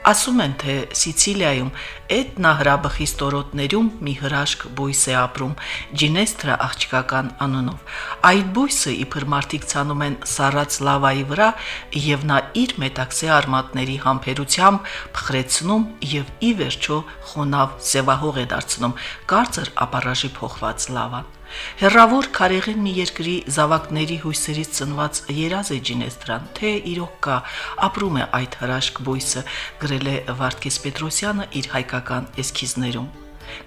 Ասում են, թե Սիցիլիայում էտնահրաբխի ստորոտներում մի հրաշք բույս է ապրում՝ ջինեստրա աղջկական անունով։ Այդ բույսը իբր մարդիկ ցանում են սառած լավայի վրա, եւ նա իր մետաքսե արմատների համբերությամբ փխրեցնում եւ ի վերջո խոնավ զևահող է դարձնում կարծր ապարաժի փոխված լավան։ Հերրավոր քարեղեն մի երկրի զավակների հույսերից ծնված երազ է Ջինեստրան, թե իրոք կա, ապրում է այդ հրաշք բույսը, գրել է Վարդգես Պետրոսյանը իր հայկական էսքիզներում։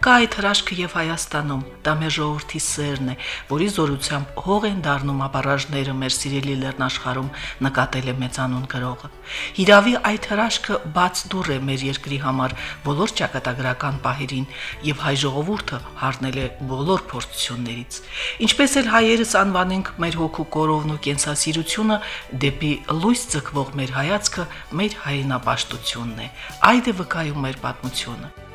Կա այդ հրաշքը եւ Հայաստանում, դա մեր ժողովրդի սերն է, որի զորությամբ հող են դառնում ապարաժները մեր սիրելի լեռնաշխարում նկատել է մեծանուն գրողը։ Հիրավի այդ հրաշքը բաց դուր է մեր երկրի համար բոլոր ճակատագրական պահերին եւ հայ ժողովուրդը հառնել է բոլոր փորձություններից։ Ինչպես էլ հայերս անվանենք մեր հոգու կորովն ու կենսասիրությունը դեպի լույս ցկվող մեր հայացքը մեր հայրենապաշտությունն է։ Այդ է վկայում մեր պատմությունը։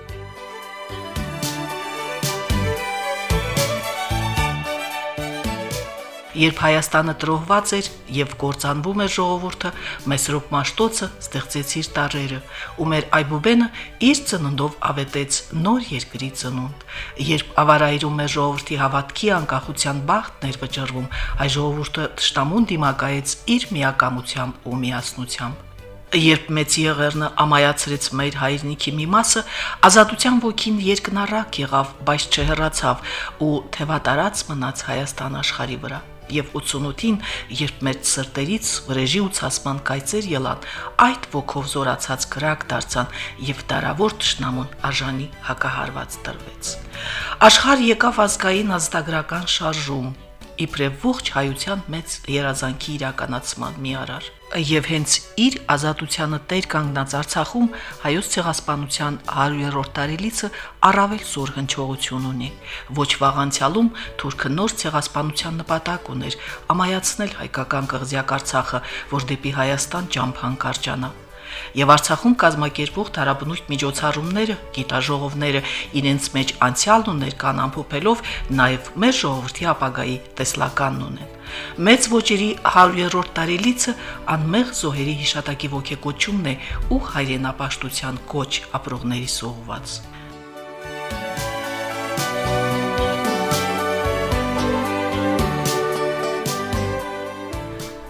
Երբ Հայաստանը տրոհված էր եւ կործանվում էր ժողովուրդը, Մեսրոպ Մաշտոցը ստեղծեց իր տարերը, ու մեր Այբուբենը իր ծնունդով ավետեց նոր երկրի ծնունդ։ Երբ ավարայրում մեր ժողովրդի հավատքի անկախության բախտն էր վճռվում, այ ժողովուրդը ճշտամուն դիմակայեց իր միակամությամբ ու միասնությամբ։ Երբ մեծ եղերնը ամայացրեց մեր հայրենիքի մի մասը, ազատության ոգին երկնառակ եղավ, բայց չհեռացավ ու թևատարած մնաց Հայաստան աշխարի վրա եւ 88-ին, երբ մեր սրտերից վրեժի ու ցասման կայծեր ելան, այդ ոգով զորացած գրակ դարձան եւ դարավոր ճշնամուն արժանի հակահարված տրվեց։ Աշխարհ եկավ ազգային ազատագրական շարժում, իբրև ողջ հայության մեծ երազանքի իրականացման մի արար։ Եվ հենց իր ազատությանը տեր կանգնած Արցախում հայոց ցեղասպանության 100-րդ տարելիցը առավել զոր հնչողություն ունի։ Ոչ վաղանցյալում թուրքը նոր ցեղասպանության նպատակ ուներ՝ ամայացնել հայկական կղզյակ Արցախը, որ դեպի Հայաստան ճամփան կարճանա եւ Արցախում կազմակերպող տարաբնույթ միջոցառումները, գիտաժողովները իրենց մեջ անցյալն ու ներկան ամփոփելով նաեւ մեր ժողովրդի ապագայի տեսլականն ունեն։ Մեծ ոչերի 100-րդ տարելիցը անմեղ զոհերի հիշատակի ողեկոչումն է ու հայրենապաշտության կոչ ապրողների սողված։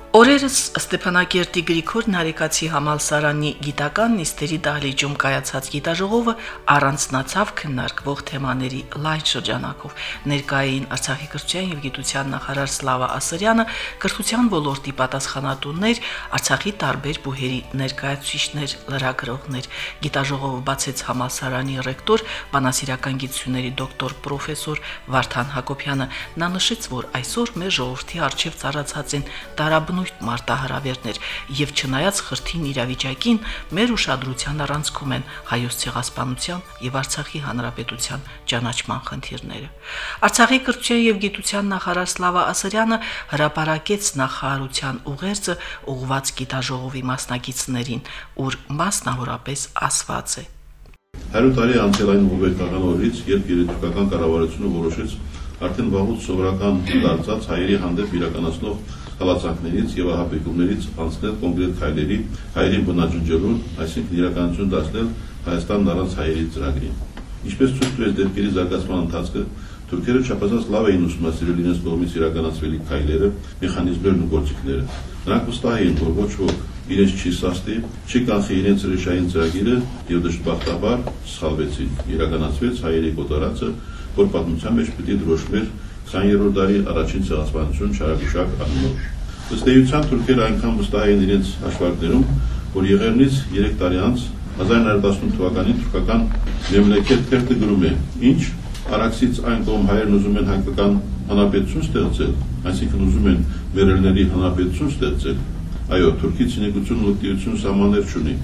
Օրերս Ստեփանակերտի Գրիգոր Նարեկացի համալսարանի գիտական նիստերի դահլիճում կայացած գիտաժողովը առանցնացավ քննարկվող թեմաների լայն շրջանակով։ Ներկային Արցախի կրթության եւ գիտության նախարար Սլավա Ասրյանը, կրթության ոլորտի պատասխանատուներ, Արցախի տարբեր բուհերի ներկայացուցիչներ, լրագրողներ։ Գիտաժողովը բացեց համալսարանի ռեկտոր, բանասիրական գիտությունների դոկտոր պրոֆեսոր Վարդան Հակոբյանը։ Նա նշեց, որ այսօր մեր ժողովրդի արժև ծառացած են տարաբնույթ նույն մարտահրավերներ եւ չնայած խրթին իրավիճակին մեր ուշադրության առանցքում են հայոց ցեղասպանության եւ Արցախի հանրապետության ճանաչման խնդիրները։ Արցախի կրթության եւ գիտության նախարար Սլավա Ասրյանը հրապարակեց նախարարության ուղերձը ուղված գիտաժողովի մասնակիցներին, ուր մասնավորապես ասված է. 100 տարի անցել այն հուբեկական օրից, երբ երիտուրկական կառավարությունը որոշեց արդեն վաղուց սովորական դարձած հայերի հանդեպ իրականացնող հալածանքներից եւ ահաբեկումներից անցնել կոնկրետ քայլերի հայերին բնաջնջելուն, այսինքն իրականություն դարձնել Հայաստանն առանց հայերի ծրագրին։ Ինչպես ցույց տվեց դեպքերի զարգացման ընթացքը, թուրքերը չափազանց լավ էին ուսումնասիրել իրենց կողմից իրականացվելի քայլերը, մեխանիզմներն ու գործիքները։ Նրանք վստահ էին, որ ոչ ոք իրենց չի սաստի, չի կանխի իրենց ռեժային ծրագիրը եւ դժբախտաբար սխալվեցին։ Իրականացվեց հայերի կոտորածը, որ պատմության մեջ պիտի դրոշմեր 20-րդ դարի առաջին ցեղասպանություն Շարագուշակ անունով։ Ըստ էության թուրքերը այնքան վստահ էին իրենց հաշվարկներում, որ եղերնից 3 տարի անց 1918 թվականին թուրքական Մեմլեքետ քերտը գրում է. «Ինչ Արաքսից այն կողմ հայերն ուզում են հայկական հանրապետություն ստեղծել, այսինքն ուզում են մերելների հանրապետություն ստեղծել, այո, թուրքի ցինիկություն ու տիրություն սահմաններ չունի։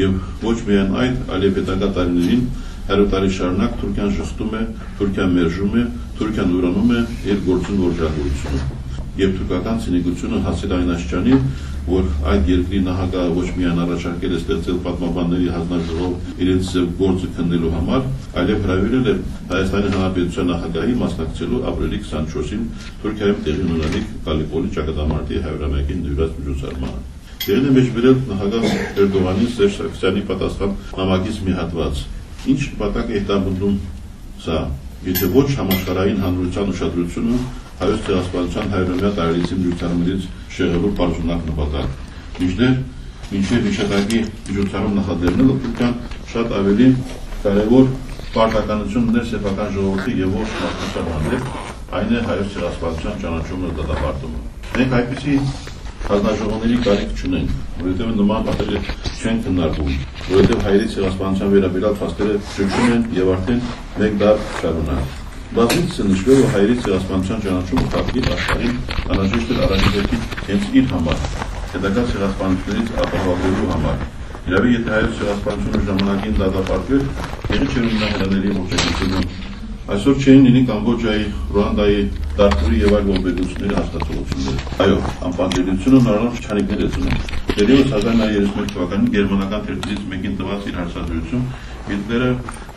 Եվ ոչ միայն այդ, այլև հետագա տարիներին 100 տարի շարունակ Թուրքիան շղթում է, Թուրքիան մերժում է, Թուրքիան ուրանում է իր գործուն որժավորությունը։ Եվ թուրքական ցինիկությունը հասել այն աշխանի, որ այդ երկրի նահագահը ոչ միայն առաջարկել է ստեղծել պատմաբանների հանձնաժողով իրենց գործը քննելու համար, այլև հրավիրել է Հայաստանի Հանրապետության նահագահի մասնակցելու ապրիլի 24-ին Թուրքիայում տեղի ունենալիք Գալիպոլի ճակատամարտի 100-ամյակին նվիրած միջոցառմանը։ Եղել է մեջբերել նախագահ Էրդողանի Սերժ Սարգսյանի պատասխան նամակից մի հատված։ Ինչ նպատակ է հետապնդում սա։ Եթե ոչ համաշխարհային հանրության ուշադրությունը հայոց ցեղասպանության հայրենիա տարելիցի միջոցառումներից շեղելու բարձունակ նպատակ։ Միջներ մինչև հիշատակի միջոցառում նախաձեռնելը Թուրքիան շատ ավելի կարևոր պարտականություն ուներ սեփական ժողովրդի եւ ոչ մարդկության հանդեպ, այն է հայոց ցեղասպանության ճանաչումը դատապարտումը։ Մենք այդպիսի հանձնաժողովների կարիք չունենք, որովհետև նման պատերը չեն քննարկում, որովհետև հայերի ցեղասպանության վերաբերյալ փաստերը ճնշում են եւ արդեն մեկ դար շարունակ։ Բազմիցս է նշվել, որ հայերի ցեղասպանության ճանաչումը փակվի աշխարհին անհրաժեշտ է առաջարկի հենց իր համար, հետագա ցեղասպանություններից ապահովելու համար։ Իրավի եթե հայոց ցեղասպանությունը ժամանակին դատապարտվեր, եղի չէր ունենա հրաների ողջունությունը Այսօր չէին լինի Կամբոջայի, Ռուանդայի, Դարֆուրի եւ այլ ողբերգությունների հաստատությունները։ Այո, անպատերությունը նորմալ չանիկներ է ծնում։ Դերևս 1931 թվականին գերմանական թերթից մեկին տված իր հարցադրություն Հիտլերը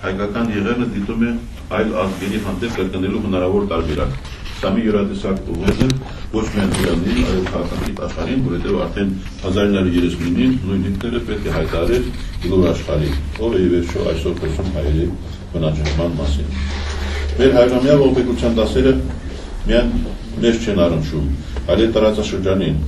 հայկական եղերնը դիտում է այլ ազգերի հանդեպ կրկնելու հնարավոր տարբերակ։ Սա մի յուրատեսակ ուղեղ է ոչ միայն Իրանին, այլ քաղաքական աշխարհին, որովհետև արդեն 1939-ին նույն Հիտլերը պետք է հայտարարեր յուր աշխարհին, ով է ի վերջո այսօր խոսում հայերի բնաջնջման մասին։ Մեր հայրամյա ողբերգության դասերը միայն մեզ չեն առնչում, այլ տարածաշրջանին,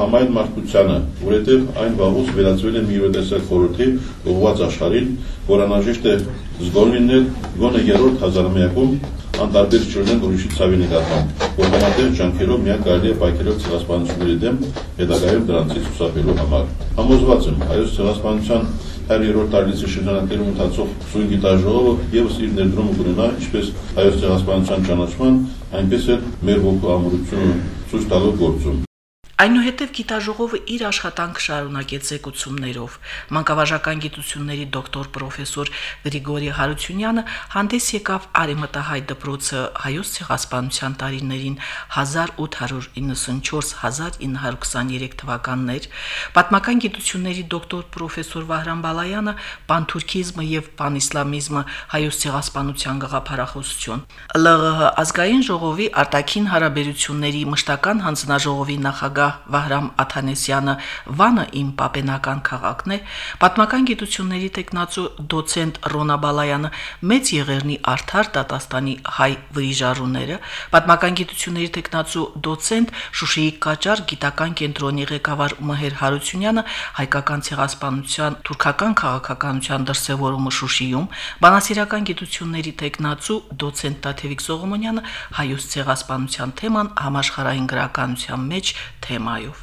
համայն մարդկությանը, որովհետև այն վաղուց վերածվել է մի յուրատեսակ խորհրդի ուղղված աշխարհին, որ անհրաժեշտ է զգոլ լինել գոնե երրորդ հազարամյակում անտարբեր չլինեն ուրիշի ցավի նկատմամբ, որ համատեղ ջանքերով միայն կարելի է պայքարել ցեղասպանությունների դեմ, հետագայում դրանցից խուսափելու համար։ Համոզված եմ, հայոց ցեղասպանության 100-րդ տարելիցի շրջանակներում ընթացող սույն գիտաժողովը եւս իր ներդրումը կունենա ինչպես հայոց ցեղասպանության ճանաչման, այնպես էլ մեր ոգու ամրությունը ցույց տալու գործում։ Այնուհետև գիտաժողովը իր աշխատանքը շարունակեց զեկուցումներով։ Մանկավարժական գիտությունների դոկտոր պրոֆեսոր Գրիգորի Հարությունյանը հանդես եկավ Արեմտահայ դպրոցը հայոց ցեղասպանության տարիներին 1894-1923 թվականներ, պատմական գիտությունների դոկտոր պրոֆեսոր Վահրամ Բալայանը պանթուրքիզմը եւ պանիսլամիզմը հայոց ցեղասպանության գաղափարախոսություն։ ԼՂՀ ազգային ժողովի արտաքին հարաբերությունների մշտական հանձնաժողովի նախագահ Վահրամ Աթանեսյանը «Վանը իմ պապենական քաղաքն է», պատմական գիտությունների տեխնացու դոցենտ Ռոնա Բալայանը «Մեծ Եղեռնի Արթար Տատաստանի հայ վրիժարուները», պատմական գիտությունների տեխնացու դոցենտ Շուշիի Կաճար գիտական կենտրոնի ղեկավար Մհեր Հարությունյանը հայկական ցեղասպանության թուրքական քաղաքականության դրսևորումը Շուշիում, բանասիրական գիտությունների տեխնացու դոցենտ Տաթևիկ Սողոմոնյանը հայոց ցեղասպանության թեման համաշխարհային գրականության մեջ թեմա թեմայով։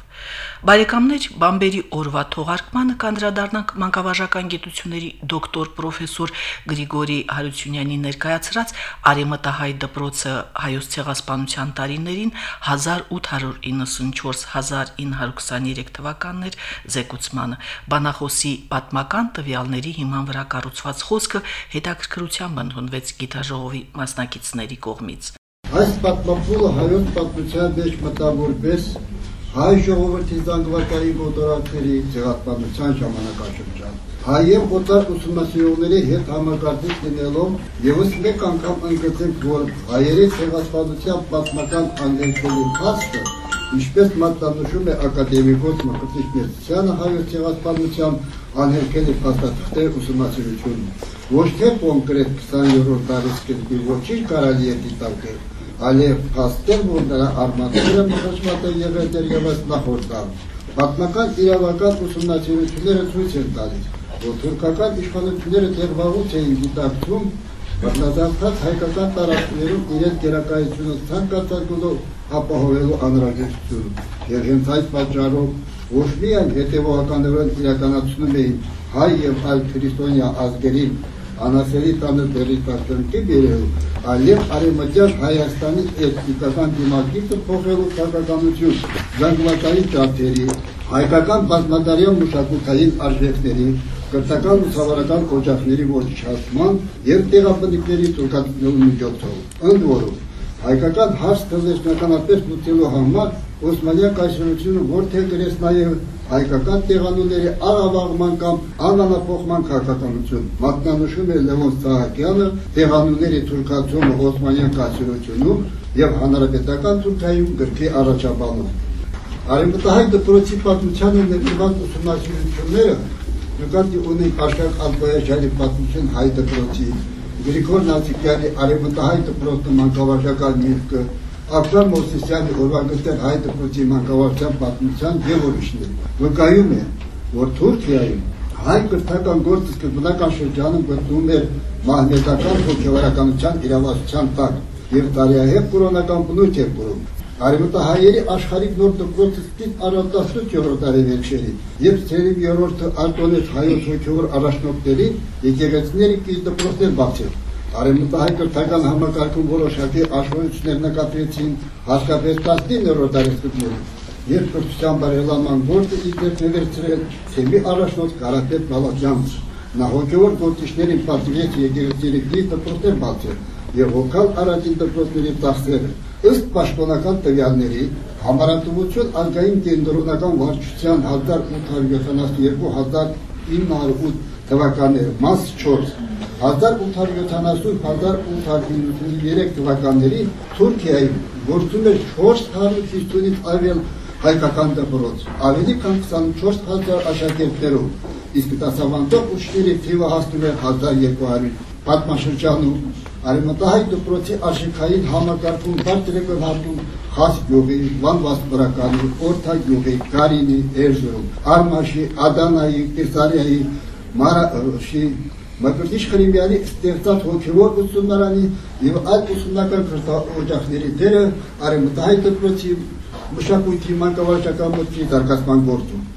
Բարեկամներ, Բամբերի օրվա թողարկմանը կանդրադառնանք մանկավարժական գիտությունների դոկտոր պրոֆեսոր Գրիգորի Հարությունյանի ներկայացրած Արեմտահայ դպրոցը հայոց ցեղասպանության տարիներին 1894-1923 թվականներ զեկուցմանը բանախոսի պատմական տվյալների հիման վրա կառուցված խոսքը հետաքրքրությամբ ընդունվեց գիտաժողովի մասնակիցների կողմից։ Այս պատմապոլը հայոց պատմության մեջ մտավորպես հայ ժողովրդի զանգվածային մոտորակների ցեղասպանության ժամանակաշրջան։ Հայ եւ օտար ուսումնասիրողների հետ համագործակցություն լինելով եւս մեկ անգամ ընդգծենք, որ հայերի ցեղասպանության պատմական անդենքերի փաստը, ինչպես մատնանշում է ակադեմիկոս Մկրտիչ Մերսյանը հայոց ցեղասպանության անհերքելի փաստաթղթեր ուսումնասիրությունը, ոչ թե կոնկրետ 20-րդ դարի ոչինչ կարելի է դիտարկել, այլև փաստել, որ նրա արմատները մխրճված են եղել դեր եւս նախորդ դարում։ Պատմական իրավական ուսումնասիրությունները ցույց են տալիս, որ թուրքական իշխանությունները դեռ վաղուց էին դիտարկում բռնազավթած հայկական տարածքներում իրենց գերակայությունը ցանկացածով ապահովելու անհրաժեշտությունը։ Եվ հենց այդ պատճառով ոչ միայն հետևողականորեն իրականացնում էին հայ եւ այլ քրիստոնյա ազգերի անասերի տանը դերի տաշտանքի բերելու, այլև արևմտյան Հայաստանի էթնիկական դիմակիցը փոխելու քաղաքականություն, զանգվածային ճարտերի, հայկական բազմադարյան մշակութային արժեքների, կրթական ու ցավարական օջախների ոչնչացման եւ տեղաբնիկների ցուցակելու միջոցով։ Ընդ որում հայկական հարց տնտեսականապես լուծելու համար Օսմանյան կայսրությունը որթե գրես նաև հայկական տեղանունների առավաղման կամ անանափոխման քաղաքականություն։ Մատնանշում է Լևոն Սահակյանը տեղանունների թուրքացումը Օսմանյան կայսրությունում եւ հանրապետական Թուրքիայում գրքի առաջաբանում։ Արևմտահայ դպրոցի պատմությանը ներկայված ուսումնասիրությունները նկատի ունեն Աշխարհ Ալբոյաջանի պատմություն հայ դպրոցի Գրիգոր Նացիկյանի արևմտահայ դպրոցի մանկավարժական միտքը Ակտար Մոսիսյանի օրվագտեր հայ դպրոցի մանկավարժության պատմության եւ ուրիշներ։ Վկայում է, որ Թուրքիայում հայ կրթական գործը սկզբնական շրջանում գտնվում էր մահմեդական հոգեվարականության իրավասության տակ եւ տարիահեղ կրոնական բնույթ էր կրում։ Արևմտահայերի աշխարհիկ նոր դպրոցը ստիպ առատացուց տարեվերջերի եւ ծերի երրորդը արտոնեց հայոց հոգեվար առաջնորդների եկեղեցիների կից դպրոցներ բացել Արևմտահայ կրթական համակարգում որոշակի աշխորություններ նկատվեցին հատկապես 19-րդ դարաշրջանում, երբ կրթության բարելաման գործը իբրև վերցրել թեմի առաջնորդ Կարապետ Բալաջյանց։ Նա հոգևոր գործիչներին պատվիրեց եկեղեցիների գլի դպրոցներ բացել եւ հոգալ առաջին դպրոցների ծախսերը։ Ըստ պաշտոնական տվյալների, համարատվություն անկային կենտրոնական վարչության 1872-1908 թվականներ, մաս 4 1870-1893 թվականների Թուրքիայում գործում էր 450-ից ավել հայկական դպրոց, ավելի քան 24000 աշակերտներով, իսկ դասավանդող ուշների թիվը հասնում էր 1200 պատմաշրջանում Արեմտահայ դպրոցի արժեքային համակարգում բարձր է հատում Խաս գյուղի, Վան Վասպրականի, Օրթա գյուղի, Կարինի, Էրզրում, Արմաշի, Ադանայի, Կեսարիայի, Մարաշի, Մկրտիչ Խրիմյանի ստեղծած հոգևոր ուսումնարանի եւ այլ ուսումնական քրտօջախների դերը արեմտահայ դպրոցի մշակույթի մանկավարժական մտքի զարգացման գործում։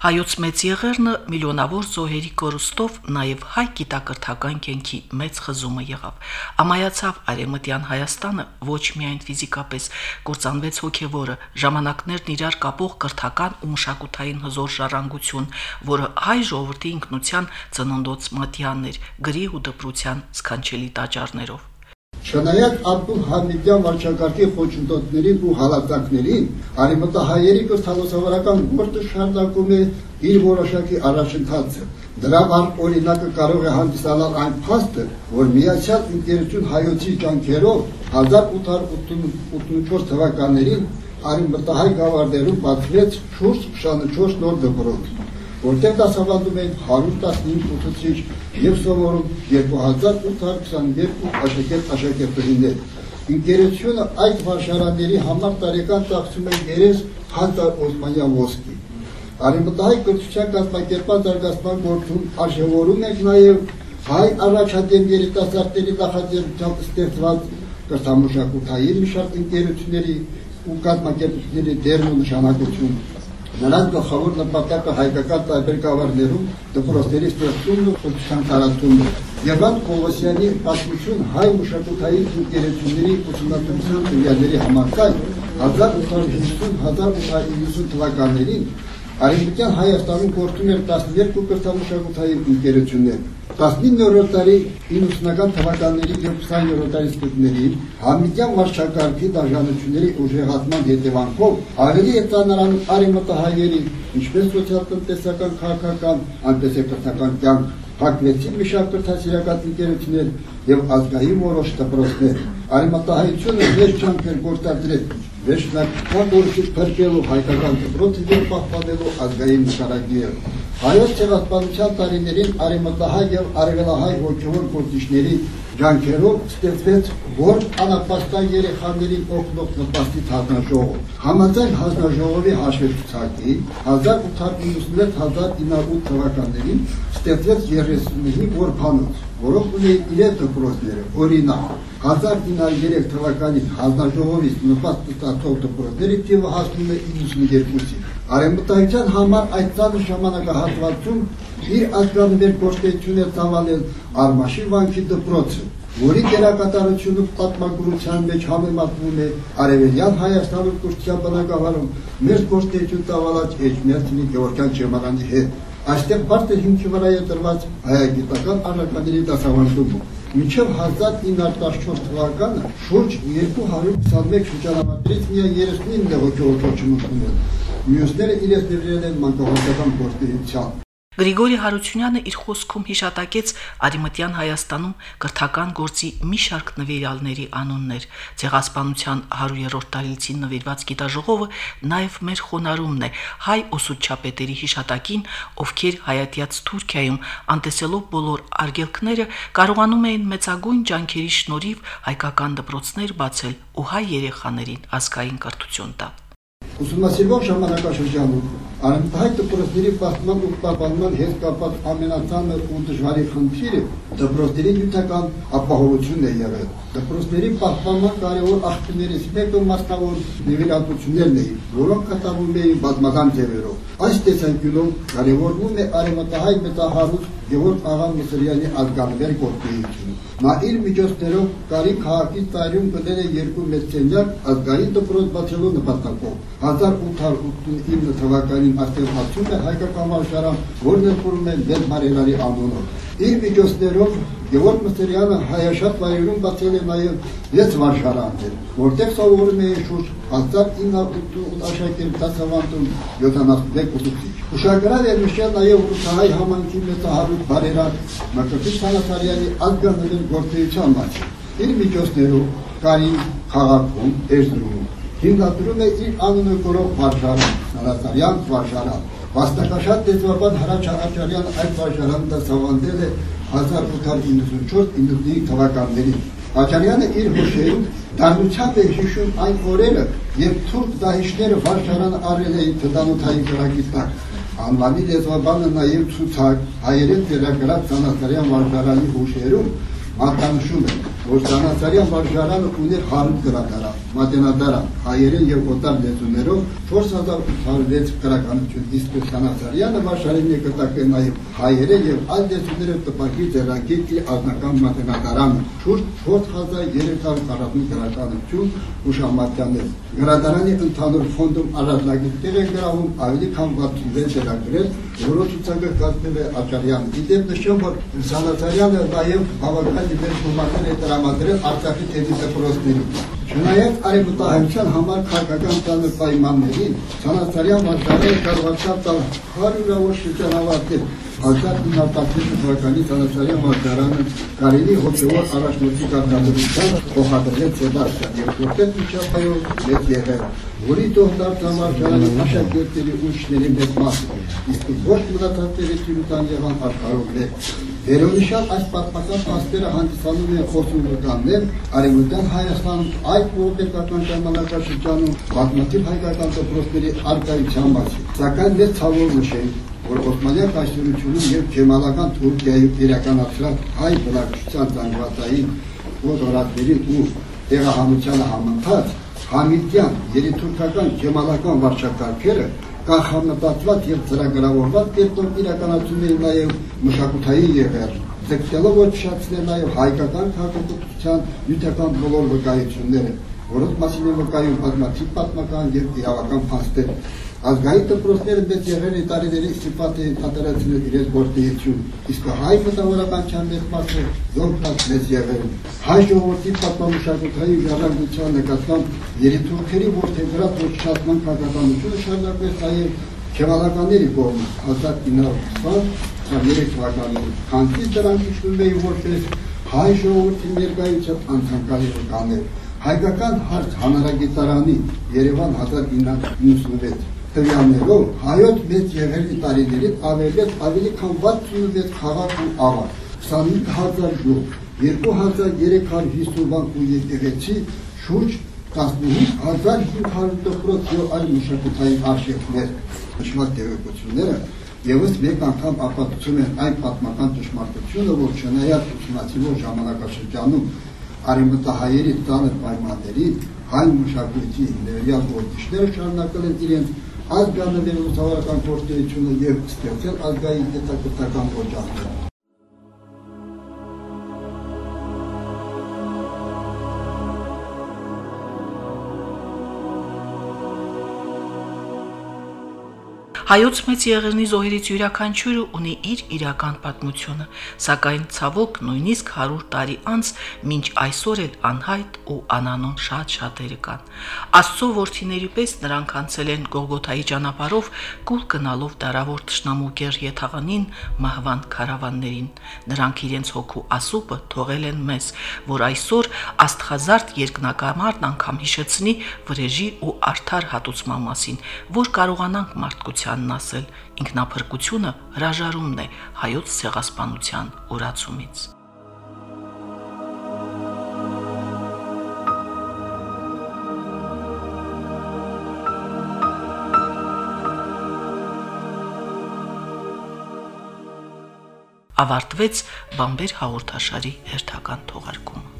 Հայոց մեծ եղերնը միլիոնավոր զոհերի կորուստով նաև հայ գիտակրթական կենքի մեծ խզումը եղավ։ Ամայացավ Արեմտյան Հայաստանը ոչ միայն ֆիզիկապես կործանվեց հոգևորը, ժամանակներն իրար կապող կրթական ու մշակութային հզոր ժառանգություն, որը հայ ժողովրդի ինքնության ծննդոց մատյաններ, գրի ու դպրության սքանչելի տաճարներով։ Չնայած Աբդուլ Համիդյան վարչակարգի խոչընդոտներին ու հալածանքներին, արևմտահայերի կրթանոցավարական գործը շարունակում է իր որոշակի առաջընթացը։ Դրա օրինակը կարող է հանդիսանալ այն փաստը, որ միացյալ ընկերություն հայոցի ջանքերով 1884 թվականներին արևմտահայ գավառներում բացվեց 4 նոր դպրոց որտեղ դասավանդում էին 115 ուսուցիչ եւ սովորում 2822 աշակերտ աշակերտուհիներ։ Ինտերեսյոնը այդ վարշարանների համար տարեկան ծախսում է 3000 օսմանյան ոսկի։ Արևմտահայ կրթության կազմակերպած զարգացման գործում արժևորում ենք նաև հայ առաջադեմ երիտասարդների նախաձեռնությամբ ստեղծված կրթամշակութային մի շարք ընկերությունների ու կազմակերպությունների դերն ու նշանակությունը Նրանց գլխավոր նպատակը հայկական տարբեր գավառներում դպրոցների ստեղծումն ու խոչության տարածումն է։ Եվան Պողոսյանի պատմություն հայ մշակութային ընկերությունների ուսումնասիրության տվյալների համաձայն 1850-1890 թվականներին Արևմտյան Հայաստանում գործում էր 12 կրթամշակութային ընկերություններ։ 19-րդ դարի 90-ական թվականների եւ 20-րդ դարի սկզբներին Համիդյան վարչակարգի դաշնությունների ուժեղացման հետևանքով ավելի է ծանրանում արևմտահայերի ինչպես սոցիալ-տնտեսական քաղաքական, այնպես էլ կրթական կյանք հակվեցին մի շարք կրթասիրական ընկերություններ եւ ազգային որոշ դպրոցներ։ Արևմտահայությունը մեծ չանքեր գործադրել վերջնական գործի փրկելու հայկական դպրոցը եւ պահպանելու ազգային նշանակները։ Հայոց ցեղասպանության տարիներին արևմտահայ եւ արևելահայ հոգեվոր գործիչների ջանքերով ստեղծվեց որ անապաստան երեխաներին օգնող նպաստի հանձնաժողով։ Համաձայն հանձնաժողովի հաշվետվուցակի 1896-1908 թվականներին ստեղծվեց 35 որբանոց, որոնք ունեին իրենց դպրոցները, օրինակ 1903 թվականին հանձնաժողովից նպաստ ստացող դպրոցների թիվը հասնում է 92-ի։ Արևմտայության համար այդ ծանր ժամանակահատվածում իր ազգանվեր գործունեություն է ծավալել Արմաշի վանքի դպրոցը, որի դերակատարությունը պատմագրության մեջ համեմատվում է Արևելյան Հայաստանում կրթության բնակավարում մեր գործունեություն ծավալած Էջմիածնի Գևորգյան Ջեմալյանի հետ։ Այստեղ բարձր հիմքի վրա է տրված հայագիտական առարկաների դասավանդումը։ Մինչև 1914 թվականը շուրջ 221 շրջանավարտներից միայն 39 հոգեորոշ չմտնում Մյուսները իրենց ներդրել են մանկահոգական գործունեության։ Գրիգորի Հարությունյանը իր խոսքում հիշատակեց Արիմտյան Հայաստանում կրթական գործի մի շարք նվիրալների անուններ։ Ցեղասպանության 100-րդ տարելիցին նվիրված գիտաժողովը նաև մեր խոնարհումն է հայ ուսուցչապետերի հիշատակին, ովքեր հայատյաց Թուրքիայում անտեսելով բոլոր արգելքները կարողանում էին մեծագույն ջանքերի շնորհիվ հայկական դպրոցներ բացել ու հայ երեխաներին ազգային կրթություն տալ։ Ուսումնասիրող ժամանակաշրջանում Անընդհատ դպրոցների պաշտպան ու պահպանման հետ կապված ամենածանր ու դժվարի խնդիրը դպրոցների նյութական ապահովությունն է եղել։ Դպրոցների պահպանման կարևոր աղբյուրներից մեկը մասնավոր նվիրատություններն էին, որոնք կատարվում էին բազմական ձևերով։ Այս տեսանկյունով կարևորվում է արևմտահայ մեծահարուստ Գևորգ աղա Մուսրյանի ազգանվեր գործունեությունը։ Նա իր միջոցներով Կարի քաղաքի ծայրում գտել է երկու մեծենյակ ազգային դպրոց բացելու նպատակով։ 1889 թվականին արդեն բացում է հայկական վարժարան, որն ներկայում է Լեզ Մարելարի անունով։ Իր միջոցներով Գևորգ Մսրյանը հայաշատ վայրում բացել է նաև 6 վարժարաններ, որտեղ սովորում էին շուրջ 1908 աշակերտ դասավանդում 71 ուսուցիչ։ Ուշագրավ է նշել նաև Ռուսահայ համայնքի մեծահարույց բարերար Մկրտիչ Սանասարյանի ազգանվեր գործեության մասին։ Իր միջոցներով Կարի քաղաքում Էրզրումում հիմնադրում է իր անունը կորող վարժարան, Սանասարյան վարժարան։ Վաստակաշատ դեզվաբան Հրաչ Աչարյան այդ վարժարանը դասավանդել է 1894-95 թվականներին։ Աչարյանը իր հուշերում դառնությամբ է հիշում այն օրերը, երբ թուրք դահիշները վարժարան առել էին թդանութային կրակի տակ։ Անվանի լեզվաբանը նաև ցուցակ հայերեն վերագրած Սանասարյան վարժարանի հուշերում մատանշում է, որ Սանասարյան վարժարանը ուներ հարուտ գրադարան, մատենադարան, հայերեն եւ օտար լեզուներով 4806 գրականություն, իսկ Սանասարյանը վարժարին է կտակել նաեւ հայերեն եւ այլ լեզուներով տպակի ձեռագի իր ազնական մատենադարանը, շուրջ 4340 գրականություն հուշամատյաններ։ Գրադարանի ընդհանուր ֆոնդում առանձնագիտներ են գրավում ավելի քան 66 ձեռագրեր, որոնց ցուցակը կազմել է Աչարյան։ Իդեպ նշեմ, որ Սանասարյանը նաեւ բավական դիվեր գումարներ է տրամադրել Արցախի թեզի դպրոցներին։ Չնայած արևմտահայության համար քաղաքական ծանր պայմաններին, Սանասարյան վարժարը կարողացավ տալ 100-ավոր շրջանավարտել 1912 թվականի Սանասարյան վարժարանը կարելի հոգևոր առաջնորդի կարգադրությամբ փոխադրել Սեբաստիան եւ որտեղ միջապայով մեծ եղել, որի դոհտար համարժարանի աշակերտների ուշների մեծ մասը, իսկ ոչ մնացածների ծյուրտան եղան աշխարհով մեծ Վերոնիշալ այս պատմական փաստերը հանդիսանում են խոսունականներ Արևմտյան Հայաստանում այդ ողբերգական ժամանակաշրջանում բազմաթիվ հայկական դպրոցների արկայության մասին։ Սակայն մեծ ցավով նշել, որ Օսմանյան կայսրությունում եւ Ջեմալական Թուրքիայում իրականացրած հայ բնակչության զանգվածային ոդորատների ու տեղահանությանը համընթաց Համիդյան երիտուրքական ջեմալական վարչակարգերը կանխամտածված եւ ծրագրավորված կերպով իրականացում էին նաեւ մշակութային եղեր, ձգտելով ոչնչացնել նաեւ հայկական քաղաքականության յութական բոլոր վկայությունները, որոնց մասին է վկայում բազմաթիվ պատմական եւ իրավական փաստեր։ Ազգային դպրոցները մեծ եղել են տարիների ստիպված են հատարացնել իրենց գործունեություն, իսկ հայ մտավորականության մեծ մասը զորքած մեծ եղել են։ Հայ ժողովրդի պատմամշակութային ժառանգության նկատմամբ երիտուրքերի որդեգրած ոչնչացման քաղաքականությունը շարունակվեց նաև քեմալականների կողմից 1920-23 թվականներին, քանզի դրանք իշխում էին որպես հայ ժողովրդի ներկայության անցանկալի վկաներ։ Հայկական հարց հանրագիտարանի Երևան 1996 տվյալներով հայոց մեծ եղերի տարիներից ավելեց ավելի քան 66 քաղաք ու ավար, 25000 գյուղ, 2350 բանկ ու եկեղեցի, շուրջ 15500 դպրոց եւ այլ մշակութային արխիվներ։ Նշված տեղեկությունները Եվս մեկ անգամ ապացուցում են այն պատմական ճշմարտությունը, որ չնայած ուսումնասիրող ժամանակաշրջանում արևմտահայերի ծանր պայմաններին հայ մշակույթի ներյալ գործիչները շարունակել են իրենց ազգանվեր ուսավարական գործունեությունը եւ ստեղծել ազգային հետաքրքրական օջախներ։ Հայոց մեծ եղերնի զոհերից յուրաքանչյուրը ունի իր իրական պատմությունը, սակայն ցավոք նույնիսկ 100 տարի անց մինչ այսօր էլ անհայտ ու անանուն շատ շատերը կան։ Աստծո որդիների պես նրանք անցել են Գողգոթայի ճանապարհով, կուլ գնալով դարավոր ճշնամու գեր եթաղանին մահվան քարավաններին։ Նրանք իրենց հոգու ասուպը թողել են մեզ, որ այսօր աստղազարդ երկնակամարն անգամ հիշեցնի վրեժի ու արդար հատուցման մասին, որ կարողանանք մարդկությանն ասել, ինքնափրկությունը հրաժարումն է հայոց ցեղասպանության ուրացումից։ ավարտվեց Բամբեր հաղորդաշարի հերթական թողարկումը։